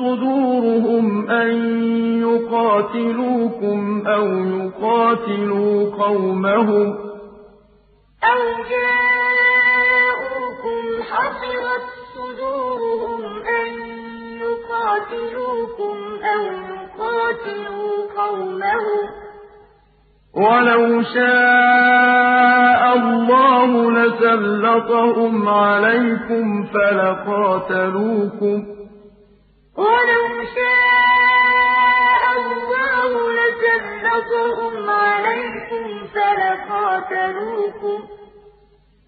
صُدُورُهُمْ أَن يُقَاتِلُوكُمْ أَوْ جَاءُوكُمْ حَصِرَتْ صُدُورُهُمْ أَن يُقَاتِلُوكُمْ أَوْ يُقَاتِلُوا قَوْمَهُمْ وَلَوْ شَاءَ اللَّهُ لَسَلَّطَهُمْ عَلَيْكُمْ فَلَقَاتَلُوكُمْ ۚ. وَلَوْ شَاءَ اللَّهُ لَسَلَّطَهُمْ عَلَيْكُمْ فَلَقَاتَلُوكُمْ ۚ.